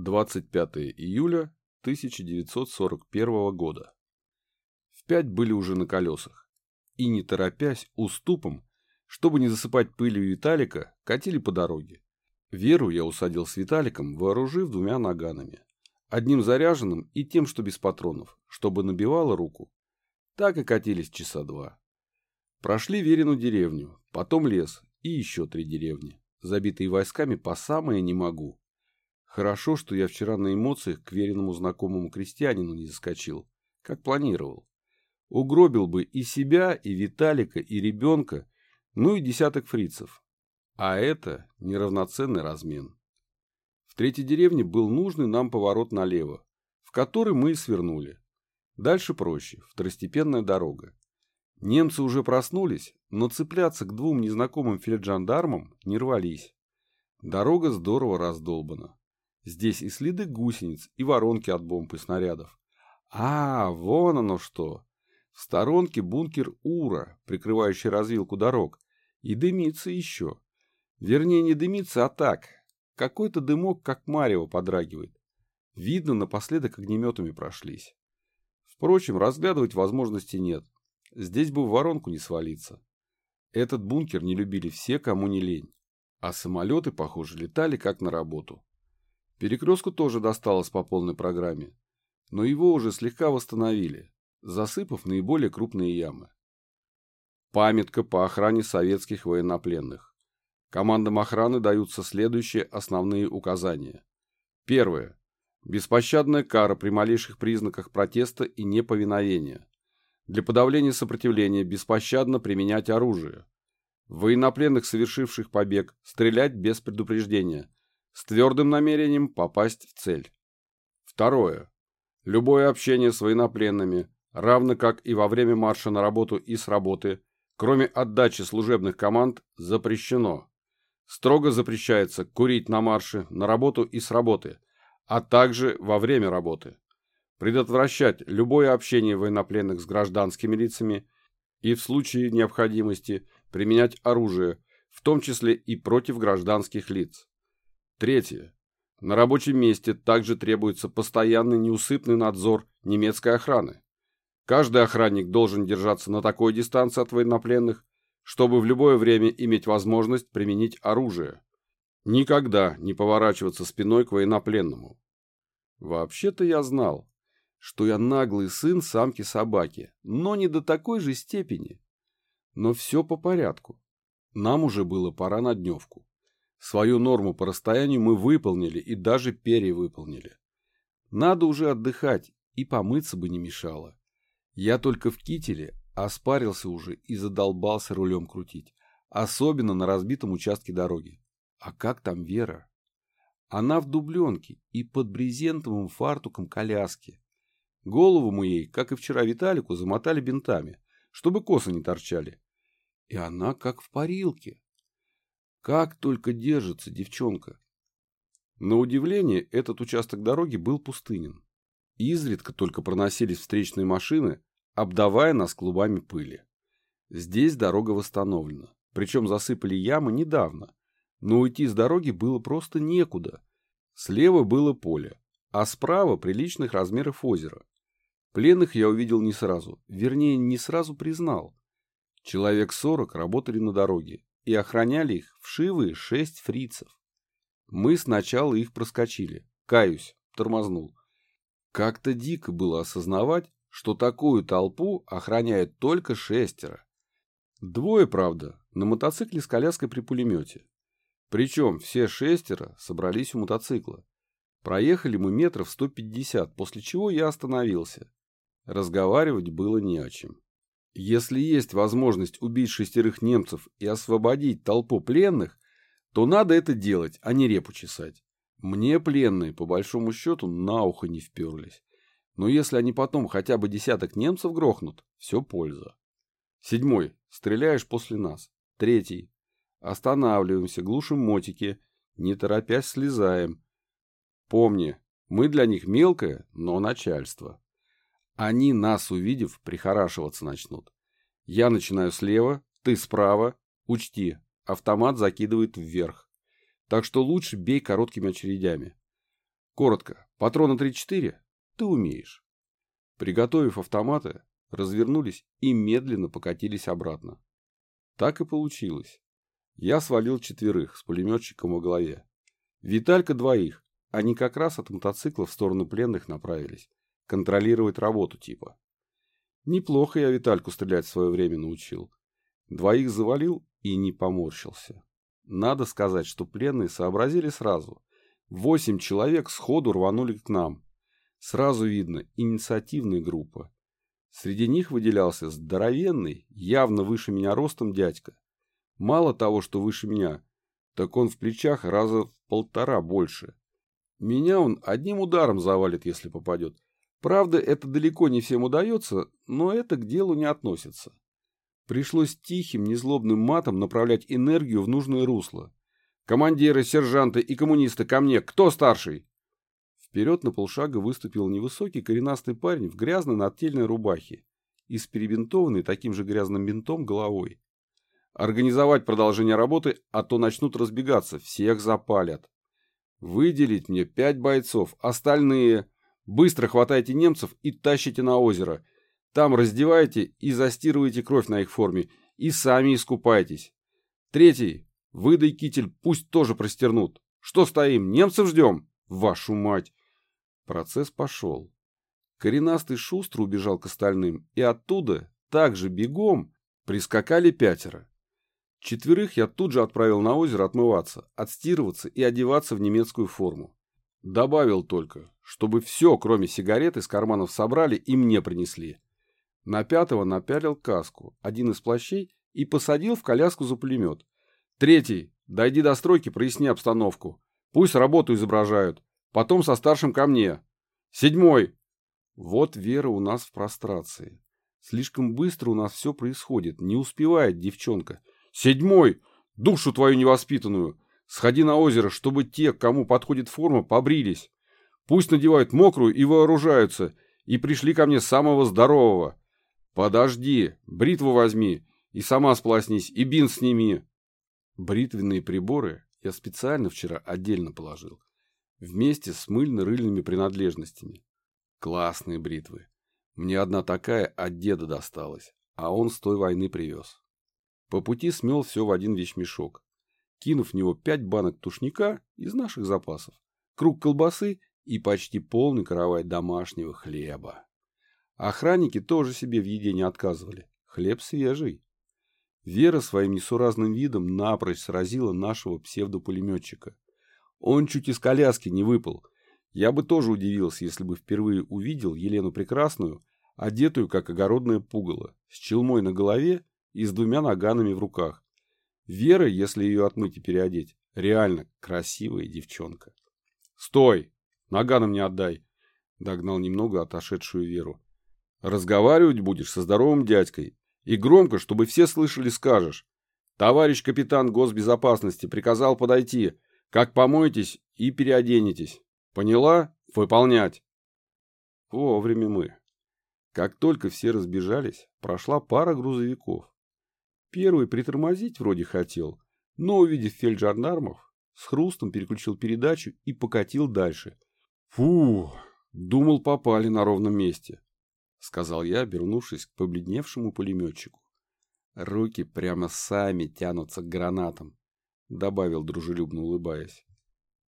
25 июля 1941 года. В пять были уже на колесах. И, не торопясь, уступом, чтобы не засыпать пылью Виталика, катили по дороге. Веру я усадил с Виталиком, вооружив двумя наганами. Одним заряженным и тем, что без патронов, чтобы набивало руку. Так и катились часа два. Прошли Верину деревню, потом лес и еще три деревни, забитые войсками по самое не могу. Хорошо, что я вчера на эмоциях к веренному знакомому крестьянину не заскочил, как планировал. Угробил бы и себя, и Виталика, и ребенка, ну и десяток фрицев. А это неравноценный размен. В третьей деревне был нужный нам поворот налево, в который мы и свернули. Дальше проще, второстепенная дорога. Немцы уже проснулись, но цепляться к двум незнакомым фельджандармам не рвались. Дорога здорово раздолбана. Здесь и следы гусениц, и воронки от бомб и снарядов. А, вон оно что. В сторонке бункер Ура, прикрывающий развилку дорог. И дымится еще. Вернее, не дымится, а так. Какой-то дымок, как марево, подрагивает. Видно, напоследок огнеметами прошлись. Впрочем, разглядывать возможности нет. Здесь бы в воронку не свалиться. Этот бункер не любили все, кому не лень. А самолеты, похоже, летали как на работу. Перекрестку тоже досталось по полной программе, но его уже слегка восстановили, засыпав наиболее крупные ямы. Памятка по охране советских военнопленных. Командам охраны даются следующие основные указания. Первое. Беспощадная кара при малейших признаках протеста и неповиновения. Для подавления сопротивления беспощадно применять оружие. Военнопленных, совершивших побег, стрелять без предупреждения – с твердым намерением попасть в цель. Второе. Любое общение с военнопленными, равно как и во время марша на работу и с работы, кроме отдачи служебных команд, запрещено. Строго запрещается курить на марше, на работу и с работы, а также во время работы. Предотвращать любое общение военнопленных с гражданскими лицами и в случае необходимости применять оружие, в том числе и против гражданских лиц. Третье. На рабочем месте также требуется постоянный неусыпный надзор немецкой охраны. Каждый охранник должен держаться на такой дистанции от военнопленных, чтобы в любое время иметь возможность применить оружие. Никогда не поворачиваться спиной к военнопленному. Вообще-то я знал, что я наглый сын самки-собаки, но не до такой же степени. Но все по порядку. Нам уже было пора на дневку. Свою норму по расстоянию мы выполнили и даже перевыполнили. Надо уже отдыхать, и помыться бы не мешало. Я только в кителе оспарился уже и задолбался рулем крутить. Особенно на разбитом участке дороги. А как там Вера? Она в дубленке и под брезентовым фартуком коляски. Голову мы ей, как и вчера Виталику, замотали бинтами, чтобы косы не торчали. И она как в парилке. Как только держится девчонка. На удивление, этот участок дороги был пустынен. Изредка только проносились встречные машины, обдавая нас клубами пыли. Здесь дорога восстановлена, причем засыпали ямы недавно, но уйти с дороги было просто некуда. Слева было поле, а справа приличных размеров озеро. Пленных я увидел не сразу, вернее, не сразу признал. Человек сорок работали на дороге, и охраняли их вшивые шесть фрицев. Мы сначала их проскочили. Каюсь, тормознул. Как-то дико было осознавать, что такую толпу охраняет только шестеро. Двое, правда, на мотоцикле с коляской при пулемете. Причем все шестеро собрались у мотоцикла. Проехали мы метров 150, после чего я остановился. Разговаривать было не о чем. Если есть возможность убить шестерых немцев и освободить толпу пленных, то надо это делать, а не репу чесать. Мне пленные, по большому счету, на ухо не вперлись. Но если они потом хотя бы десяток немцев грохнут, все польза. Седьмой. Стреляешь после нас. Третий. Останавливаемся, глушим мотики, не торопясь слезаем. Помни, мы для них мелкое, но начальство. Они, нас увидев, прихорашиваться начнут. Я начинаю слева, ты справа. Учти, автомат закидывает вверх. Так что лучше бей короткими очередями. Коротко, патрона 3-4 ты умеешь. Приготовив автоматы, развернулись и медленно покатились обратно. Так и получилось. Я свалил четверых с пулеметчиком во главе. Виталька двоих. Они как раз от мотоцикла в сторону пленных направились. Контролировать работу типа. Неплохо я Витальку стрелять в свое время научил. Двоих завалил и не поморщился. Надо сказать, что пленные сообразили сразу. Восемь человек сходу рванули к нам. Сразу видно, инициативная группа. Среди них выделялся здоровенный, явно выше меня ростом дядька. Мало того, что выше меня, так он в плечах раза в полтора больше. Меня он одним ударом завалит, если попадет. Правда, это далеко не всем удается, но это к делу не относится. Пришлось тихим, незлобным матом направлять энергию в нужное русло. «Командиры, сержанты и коммунисты, ко мне! Кто старший?» Вперед на полшага выступил невысокий коренастый парень в грязной нательной рубахе и с перебинтованной таким же грязным бинтом головой. «Организовать продолжение работы, а то начнут разбегаться, всех запалят. Выделить мне пять бойцов, остальные. Быстро хватайте немцев и тащите на озеро. Там раздевайте и застирывайте кровь на их форме, и сами искупайтесь. Третий. Выдай китель, пусть тоже простернут. Что стоим, немцев ждем? Вашу мать! Процесс пошел. Коренастый шустро убежал к остальным, и оттуда, также бегом, прискакали пятеро. Четверых я тут же отправил на озеро отмываться, отстирываться и одеваться в немецкую форму. Добавил только, чтобы все, кроме сигарет, из карманов собрали и мне принесли. На пятого напялил каску, один из плащей, и посадил в коляску за пулемет. Третий, дойди до стройки, проясни обстановку. Пусть работу изображают. Потом со старшим ко мне. Седьмой. Вот Вера у нас в прострации. Слишком быстро у нас все происходит. Не успевает девчонка. Седьмой. Душу твою невоспитанную. Сходи на озеро, чтобы те, кому подходит форма, побрились. Пусть надевают мокрую и вооружаются. И пришли ко мне самого здорового. «Подожди, бритву возьми, и сама сплоснись, и бинт сними». Бритвенные приборы я специально вчера отдельно положил, вместе с мыльно-рыльными принадлежностями. Классные бритвы. Мне одна такая от деда досталась, а он с той войны привез. По пути смел все в один вещмешок, кинув в него пять банок тушника из наших запасов, круг колбасы и почти полный каравай домашнего хлеба. Охранники тоже себе в еде не отказывали. Хлеб свежий. Вера своим несуразным видом напрочь сразила нашего псевдопулеметчика. Он чуть из коляски не выпал. Я бы тоже удивился, если бы впервые увидел Елену Прекрасную, одетую как огородное пугало, с челмой на голове и с двумя наганами в руках. Вера, если ее отмыть и переодеть, реально красивая девчонка. «Стой! Наганом не отдай!» Догнал немного отошедшую Веру. Разговаривать будешь со здоровым дядькой. И громко, чтобы все слышали, скажешь. Товарищ капитан госбезопасности приказал подойти. Как помоетесь и переоденетесь. Поняла? Выполнять. Вовремя мы. Как только все разбежались, прошла пара грузовиков. Первый притормозить вроде хотел, но, увидев фельджандармов, с хрустом переключил передачу и покатил дальше. Фу, думал, попали на ровном месте. — сказал я, обернувшись к побледневшему пулеметчику. «Руки прямо сами тянутся к гранатам», — добавил, дружелюбно улыбаясь.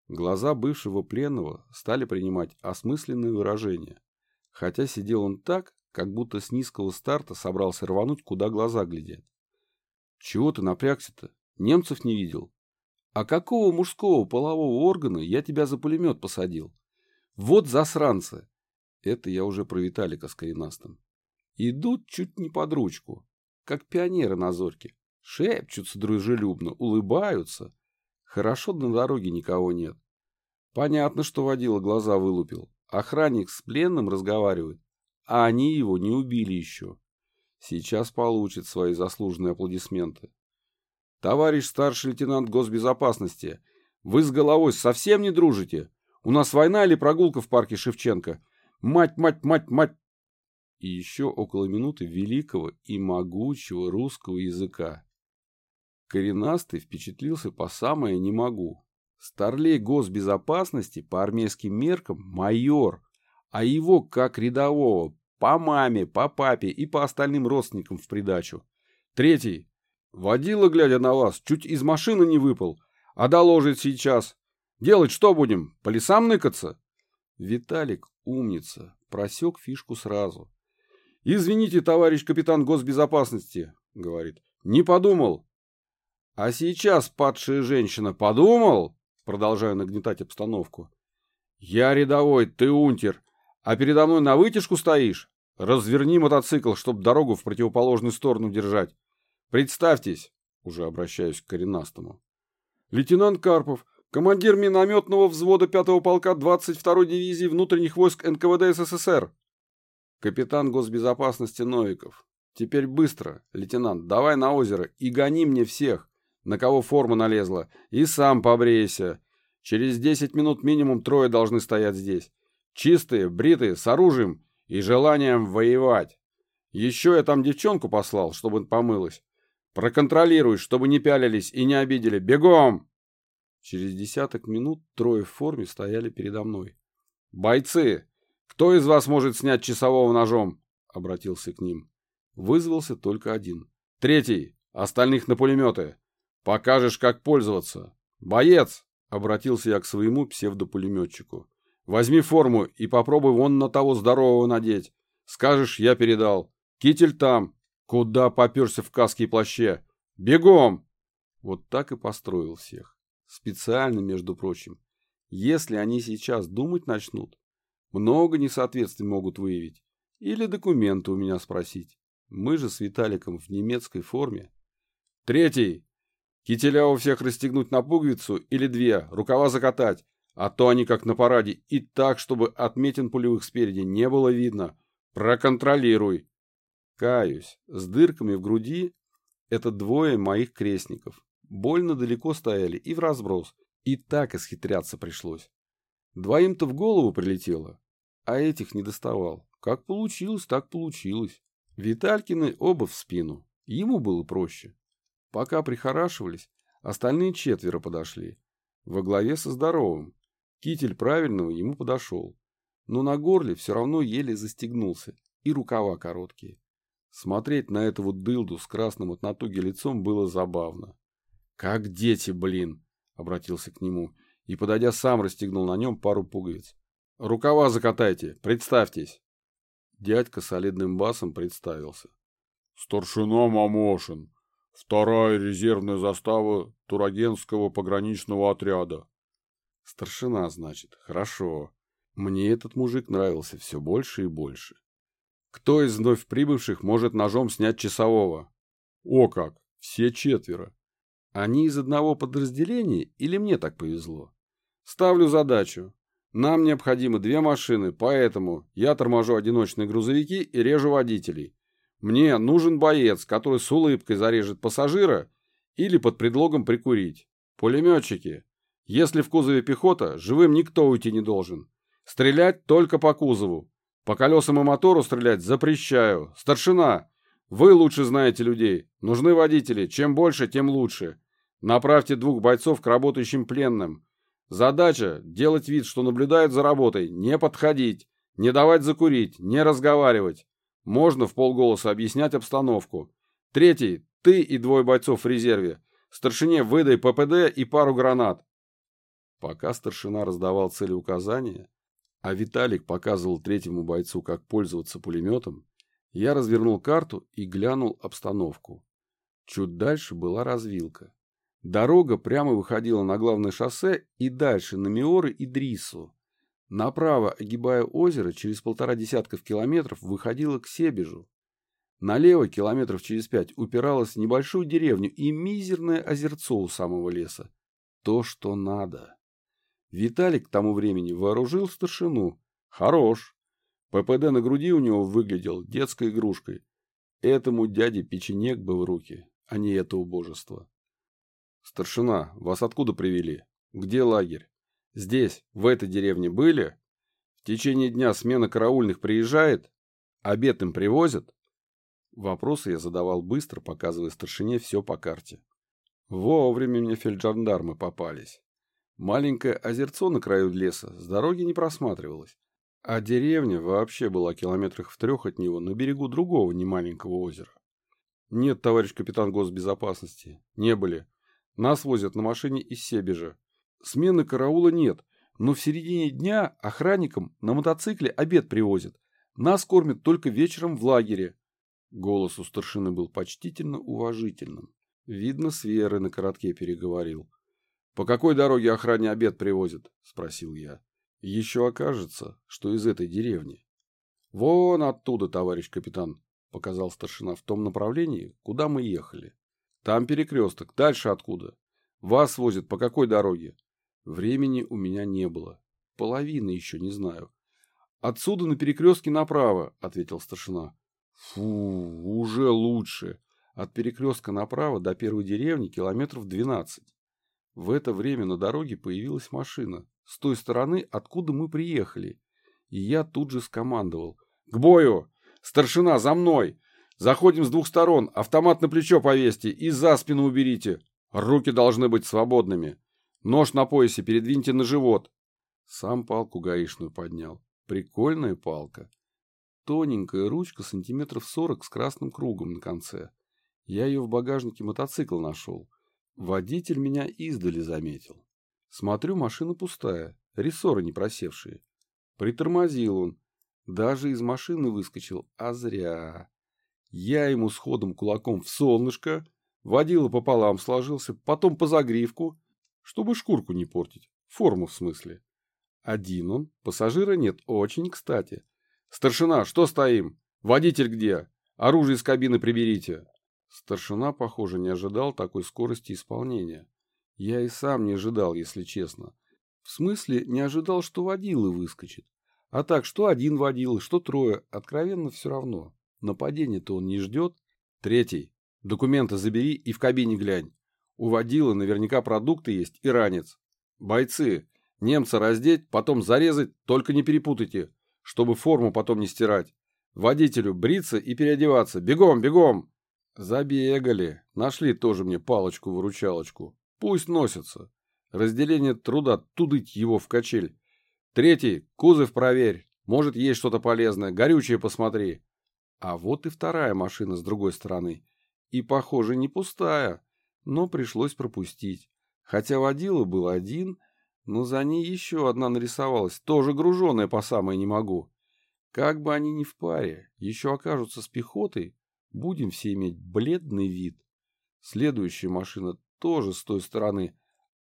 Глаза бывшего пленного стали принимать осмысленные выражения, хотя сидел он так, как будто с низкого старта собрался рвануть, куда глаза глядят. «Чего ты напрягся-то? Немцев не видел?» «А какого мужского полового органа я тебя за пулемет посадил? Вот засранцы! Это я уже про Виталика с коренастым. Идут чуть не под ручку, как пионеры на зорьке. Шепчутся дружелюбно, улыбаются. Хорошо на дороге никого нет. Понятно, что водила глаза вылупил. Охранник с пленным разговаривает, а они его не убили еще. Сейчас получит свои заслуженные аплодисменты. Товарищ старший лейтенант госбезопасности, вы с головой совсем не дружите? У нас война или прогулка в парке Шевченко? Мать, мать, мать, мать! И еще около минуты великого и могучего русского языка. Коренастый впечатлился по самое «не могу». Старлей госбезопасности по армейским меркам майор, а его как рядового по маме, по папе и по остальным родственникам в придачу. Третий. Водила, глядя на вас, чуть из машины не выпал, а доложит сейчас. Делать что будем? По лесам ныкаться? Виталик, умница, просек фишку сразу. «Извините, товарищ капитан госбезопасности», — говорит. «Не подумал». «А сейчас, падшая женщина, подумал?» Продолжаю нагнетать обстановку. «Я рядовой, ты унтер, а передо мной на вытяжку стоишь? Разверни мотоцикл, чтоб дорогу в противоположную сторону держать. Представьтесь, уже обращаюсь к коренастому. Лейтенант Карпов, командир минометного взвода 5-го полка 22-й дивизии внутренних войск НКВД СССР. Капитан госбезопасности Новиков. Теперь быстро, лейтенант, давай на озеро и гони мне всех, на кого форма налезла, и сам побрейся. Через 10 минут минимум трое должны стоять здесь. Чистые, бритые, с оружием и желанием воевать. Еще я там девчонку послал, чтобы помылась. Проконтролируй, чтобы не пялились и не обидели. Бегом!» Через десяток минут трое в форме стояли передо мной. «Бойцы! Кто из вас может снять часового ножом?» Обратился к ним. Вызвался только один. «Третий! Остальных на пулеметы! Покажешь, как пользоваться! Боец!» Обратился я к своему псевдопулеметчику. «Возьми форму и попробуй вон на того здорового надеть. Скажешь, я передал. Китель там, Куда поперся в каске и плаще? Бегом! Вот так и построил всех. Специально, между прочим. Если они сейчас думать начнут, много несоответствий могут выявить. Или документы у меня спросить. Мы же с Виталиком в немецкой форме. Третий. Кителя у всех расстегнуть на пуговицу или две, рукава закатать. А то они как на параде. И так, чтобы отметин пулевых спереди не было видно. Проконтролируй. Каюсь, с дырками в груди это двое моих крестников. Больно далеко стояли и в разброс. И так исхитряться пришлось. Двоим-то в голову прилетело, а этих не доставал. Как получилось, так получилось. Виталькины оба в спину. Ему было проще. Пока прихорашивались, остальные четверо подошли. Во главе со здоровым. Китель правильного ему подошел. Но на горле все равно еле застегнулся. И рукава короткие. Смотреть на эту вот дылду с красным от натуги лицом было забавно. «Как дети, блин!» — обратился к нему и, подойдя, сам расстегнул на нем пару пуговиц. «Рукава закатайте, представьтесь!» Дядька солидным басом представился. «Старшина Мамошин, вторая резервная застава Турагенского пограничного отряда». «Старшина, значит, хорошо. Мне этот мужик нравился все больше и больше. Кто из вновь прибывших может ножом снять часового? О как! Все четверо. Они из одного подразделения или мне так повезло? Ставлю задачу. Нам необходимы две машины, поэтому я торможу одиночные грузовики и режу водителей. Мне нужен боец, который с улыбкой зарежет пассажира или под предлогом прикурить. Пулеметчики. Если в кузове пехота, живым никто уйти не должен. Стрелять только по кузову. По колесам и мотору стрелять запрещаю. Старшина, вы лучше знаете людей. Нужны водители. Чем больше, тем лучше. Направьте двух бойцов к работающим пленным. Задача – делать вид, что наблюдают за работой, не подходить, не давать закурить, не разговаривать. Можно в полголоса объяснять обстановку. Третий – ты и двое бойцов в резерве. Старшине выдай ППД и пару гранат. Пока старшина раздавал целеуказания, а Виталик показывал третьему бойцу, как пользоваться пулеметом, я развернул карту и глянул обстановку. Чуть дальше была развилка. Дорога прямо выходила на главное шоссе и дальше на Миоры и Дрису. Направо, огибая озеро, через полтора десятков километров выходила к Себежу. Налево, километров через пять, упиралась в небольшую деревню и мизерное озерцо у самого леса. То, что надо. Виталик к тому времени вооружил старшину. Хорош. ППД на груди у него выглядел детской игрушкой. Этому дяде печенек бы в руки, а не это убожество. Старшина, вас откуда привели? Где лагерь? Здесь, в этой деревне были? В течение дня смена караульных приезжает? Обед им привозят? Вопросы я задавал быстро, показывая старшине все по карте. Вовремя мне фельджандармы попались. Маленькое озерцо на краю леса с дороги не просматривалось, а деревня вообще была километрах в трех от него на берегу другого немаленького озера. Нет, товарищ капитан госбезопасности, не были. Нас возят на машине из Себежа. Смены караула нет, но в середине дня охранникам на мотоцикле обед привозят. Нас кормят только вечером в лагере. Голос у старшины был почтительно уважительным. Видно, с Верой на коротке переговорил. «По какой дороге охране обед привозят?» – спросил я. «Еще окажется, что из этой деревни». «Вон оттуда, товарищ капитан», – показал старшина в том направлении, куда мы ехали. «Там перекресток. Дальше откуда? Вас возят по какой дороге?» Времени у меня не было. Половины еще не знаю. «Отсюда на перекрестке направо», – ответил старшина. «Фу, уже лучше. От перекрестка направо до первой деревни километров двенадцать. В это время на дороге появилась машина, с той стороны, откуда мы приехали. И я тут же скомандовал. «К бою! Старшина, за мной! Заходим с двух сторон, автомат на плечо повесьте и за спину уберите. Руки должны быть свободными. Нож на поясе передвиньте на живот». Сам палку гаишную поднял. Прикольная палка. Тоненькая ручка сантиметров сорок с красным кругом на конце. Я ее в багажнике мотоцикла нашел. Водитель меня издали заметил. Смотрю, машина пустая, рессоры не просевшие. Притормозил он. Даже из машины выскочил, а зря. Я ему сходом кулаком в солнышко, водила пополам сложился, потом по загривку, чтобы шкурку не портить, форму в смысле. Один он, пассажира нет, очень кстати. Старшина, что стоим? Водитель где? Оружие из кабины приберите. Старшина, похоже, не ожидал такой скорости исполнения. Я и сам не ожидал, если честно. В смысле, не ожидал, что водила выскочит. А так, что один водила, что трое, откровенно все равно. Нападение-то он не ждет. Третий. Документы забери и в кабине глянь. У водила наверняка продукты есть и ранец. Бойцы, немца раздеть, потом зарезать, только не перепутайте, чтобы форму потом не стирать. Водителю бриться и переодеваться. Бегом, бегом! Забегали. Нашли тоже мне палочку-выручалочку. Пусть носятся. Разделение труда тудыть его в качель. Третий. Кузов проверь. Может, есть что-то полезное. Горючее посмотри. А вот и вторая машина с другой стороны. И, похоже, не пустая. Но пришлось пропустить. Хотя водила был один, но за ней еще одна нарисовалась, тоже груженная по самое не могу. Как бы они ни в паре, еще окажутся с пехотой, Будем все иметь бледный вид. Следующая машина тоже с той стороны.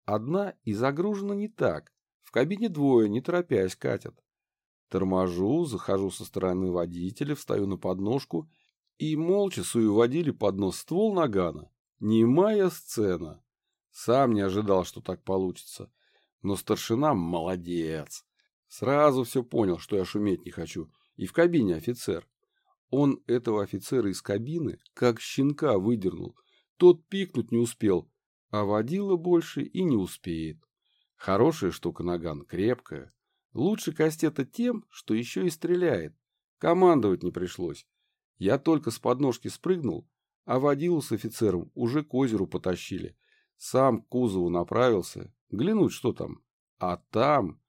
Одна и загружена не так. В кабине двое, не торопясь, катят. Торможу, захожу со стороны водителя, встаю на подножку и молча сую водили под нос ствол нагана. Немая сцена. Сам не ожидал, что так получится. Но старшина молодец. Сразу все понял, что я шуметь не хочу. И в кабине офицер. Он этого офицера из кабины как щенка выдернул. Тот пикнуть не успел, а водила больше и не успеет. Хорошая штука наган, крепкая. Лучше кастета тем, что еще и стреляет. Командовать не пришлось. Я только с подножки спрыгнул, а водилу с офицером уже к озеру потащили. Сам к кузову направился, глянуть, что там. А там...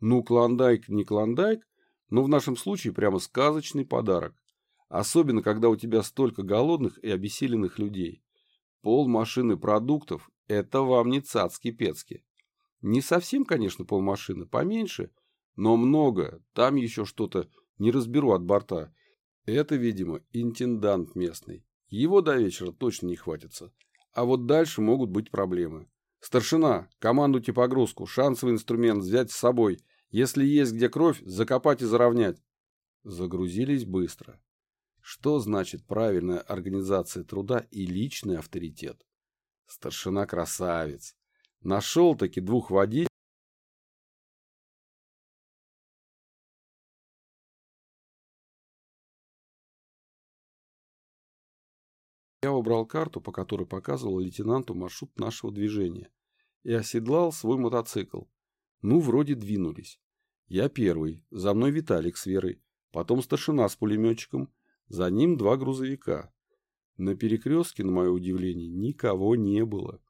Ну, клондайк не клондайк, но в нашем случае прямо сказочный подарок. Особенно, когда у тебя столько голодных и обессиленных людей. Пол машины продуктов – это вам не цацки-пецки. Не совсем, конечно, полмашины, поменьше, но много, там еще что-то, не разберу от борта. Это, видимо, интендант местный. Его до вечера точно не хватится. А вот дальше могут быть проблемы. Старшина, командуйте погрузку, шансовый инструмент взять с собой. Если есть где кровь, закопать и заровнять. Загрузились быстро. Что значит правильная организация труда и личный авторитет? Старшина красавец. Нашел-таки двух водителей. Я убрал карту, по которой показывал лейтенанту маршрут нашего движения, и оседлал свой мотоцикл. Ну, вроде двинулись. Я первый, за мной Виталик с Верой, потом старшина с пулеметчиком, за ним два грузовика. На перекрестке, на мое удивление, никого не было.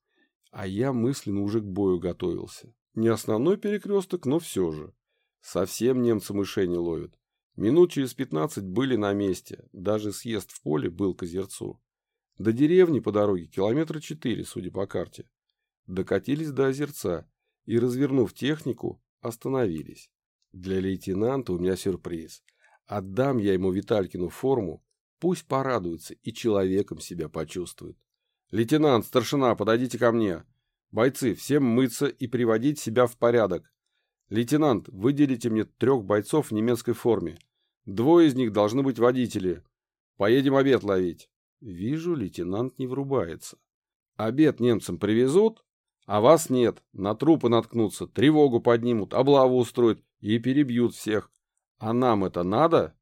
А я мысленно уже к бою готовился. Не основной перекресток, но все же. Совсем немцы мышей не ловят. Минут через пятнадцать были на месте, даже съезд в поле был к озерцу. До деревни по дороге километра четыре, судя по карте. Докатились до озерца и, развернув технику, остановились. Для лейтенанта у меня сюрприз. Отдам я ему Виталькину форму, пусть порадуется и человеком себя почувствует. Лейтенант, старшина, подойдите ко мне. Бойцы, всем мыться и приводить себя в порядок. Лейтенант, выделите мне трех бойцов в немецкой форме. Двое из них должны быть водители. Поедем обед ловить. Вижу, лейтенант не врубается. Обед немцам привезут, а вас нет. На трупы наткнутся, тревогу поднимут, облаву устроят и перебьют всех. А нам это надо?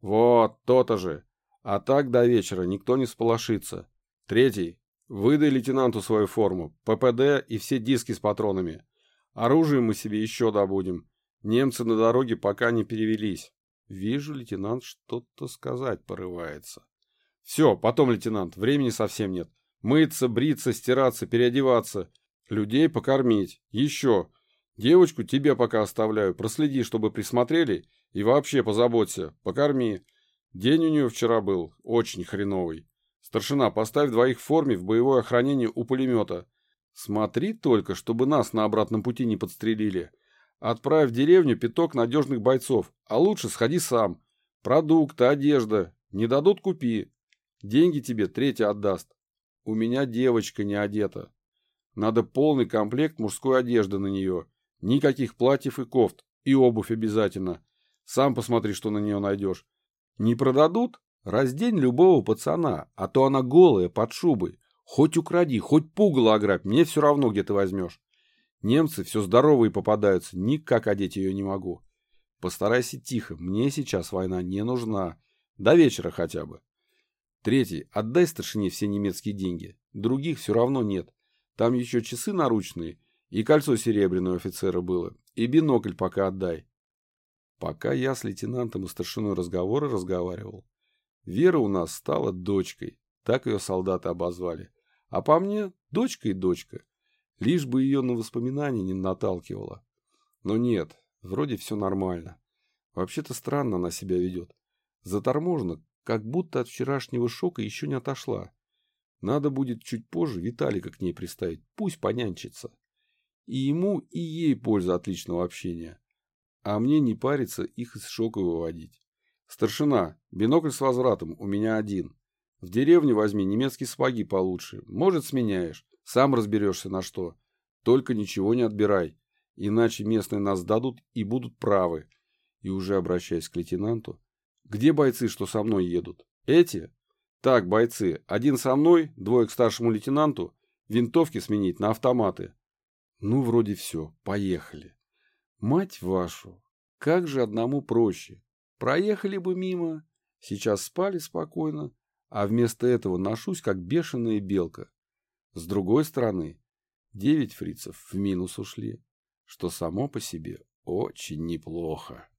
Вот, то-то же. А так до вечера никто не сполошится. Третий. Выдай лейтенанту свою форму, ППД и все диски с патронами. Оружие мы себе еще добудем. Немцы на дороге пока не перевелись. Вижу, лейтенант что-то сказать порывается. Все, потом, лейтенант, времени совсем нет. Мыться, бриться, стираться, переодеваться. Людей покормить. Еще. Девочку тебе пока оставляю. Проследи, чтобы присмотрели. И вообще позаботься. Покорми. День у нее вчера был. Очень хреновый. Старшина, поставь двоих в форме в боевое охранение у пулемета. Смотри только, чтобы нас на обратном пути не подстрелили. Отправь в деревню пяток надежных бойцов. А лучше сходи сам. Продукты, одежда. Не дадут – купи. Деньги тебе третий отдаст. У меня девочка не одета. Надо полный комплект мужской одежды на нее. Никаких платьев и кофт. И обувь обязательно. Сам посмотри, что на нее найдешь. Не продадут? Раздень любого пацана, а то она голая, под шубой. Хоть укради, хоть пугало ограбь, мне все равно, где ты возьмешь. Немцы все здоровые попадаются, никак одеть ее не могу. Постарайся тихо, мне сейчас война не нужна. До вечера хотя бы. Третий. Отдай старшине все немецкие деньги. Других все равно нет. Там еще часы наручные, и кольцо серебряное офицера было, и бинокль пока отдай. Пока я с лейтенантом и старшиной разговоры разговаривал, Вера у нас стала дочкой, так ее солдаты обозвали. А по мне, дочка и дочка. Лишь бы ее на воспоминания не наталкивала. Но нет, вроде все нормально. Вообще-то странно она себя ведет. Заторможена, как будто от вчерашнего шока еще не отошла. Надо будет чуть позже Виталика к ней приставить, пусть понянчится. И ему, и ей польза отличного общения. А мне не париться их из шока выводить. Старшина, бинокль с возвратом, у меня один. В деревне возьми немецкие сапоги получше. Может, сменяешь. Сам разберешься на что. Только ничего не отбирай. Иначе местные нас дадут и будут правы. И уже обращаясь к лейтенанту, где бойцы, что со мной едут? Эти? Так, бойцы, один со мной, двое к старшему лейтенанту, винтовки сменить на автоматы. Ну, вроде все, поехали. Мать вашу, как же одному проще. Проехали бы мимо, сейчас спали спокойно, а вместо этого ношусь, как бешеная белка. С другой стороны, девять фрицев в минус ушли, что само по себе очень неплохо.